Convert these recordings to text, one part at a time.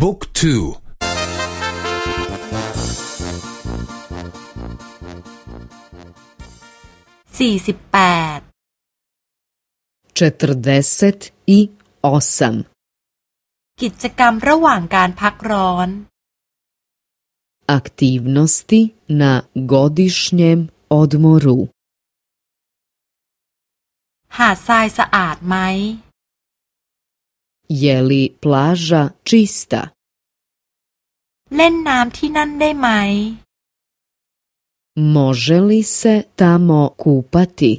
บุ๊กทูสี่สิบแปดกิจกรรมระหว่างการพักร้อน Aktivnosti na godišnjem odmoru หาดทรายสะอาดไหม Je li plaža čista? เล่นน้ำที่นั่นได้ไหม Može li se tamo kupati?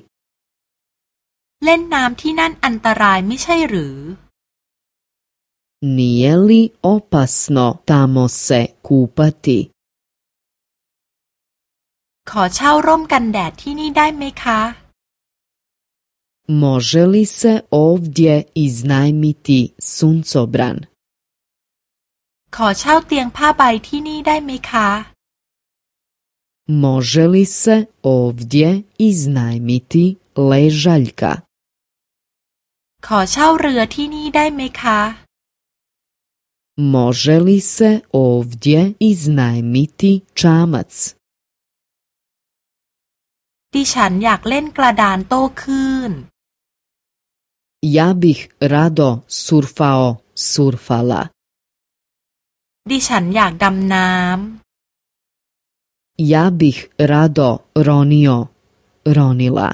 เล่นน้ำที่นั่นอันตรายไม่ใช่หรือ Nije li opasno tamo se kupati? ขอเช่าร่มกันแดดที่นี่ได้ไหมคะ Može li se ovdje iznajmiti suncobran? ขอเช่าเตียงผ้าใบที่นี่ได้ไหมคะ Može li se ovdje iznajmiti ležaljka? ขอเช่าเรือที่นี่ได้ไหมคะ Može li se ovdje iznajmiti čamac? ดิฉันอยากเล่นกระดานโต้คลื่น Ja bih rado surfao surfala. ดิฉันอยากดำน้ำ Ja bih rado ronio ronila.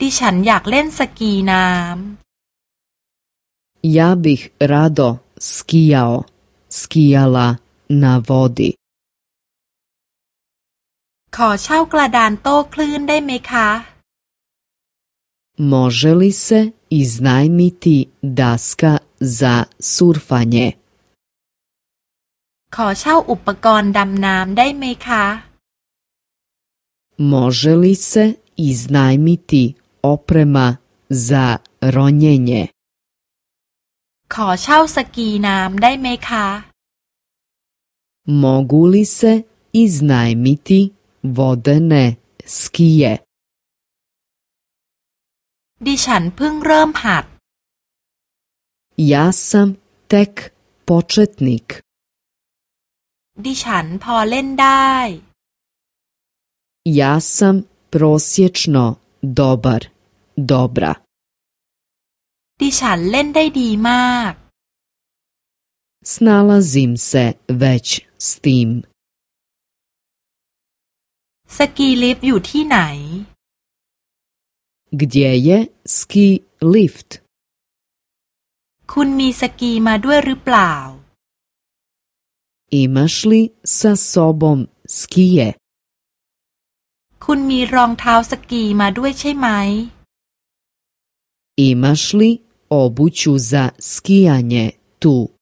ดิฉันอยากเล่นสกีน้ำ Ja bih rado skijao skijala na vodi. ขอเช่ากระดานโต้คลื่นได้ไหมคะ Može li se iznajmiti daska za surfanje? ขอเช่าอุปกรณ์ดำน้ำได้ไหมคะ Može li se iznajmiti oprema za ronjenje? ขอเช่าสกีน้ำได้ไหมคะ Mogu li se iznajmiti vodene skije? ดิฉันเพิ่งเริ่มหัดยาสัมเทปปรเทนิกดิฉันพอเล่นได้ยาสัมโปรเซชโนดอบร์ดอบราดิฉันเล่นได้ดีมากสนาลาซิมเซเวชสตีมสกีลิฟต์อยู่ที่ไหน Где e ски-лифт? คุณมีสกีมาด้วยหรือเปล่า Имаш ли са собом с к и j คุณมีรองเท้าสกีมาด้วยใช่ไหม Имаш ли обучу за с к и j a n j e t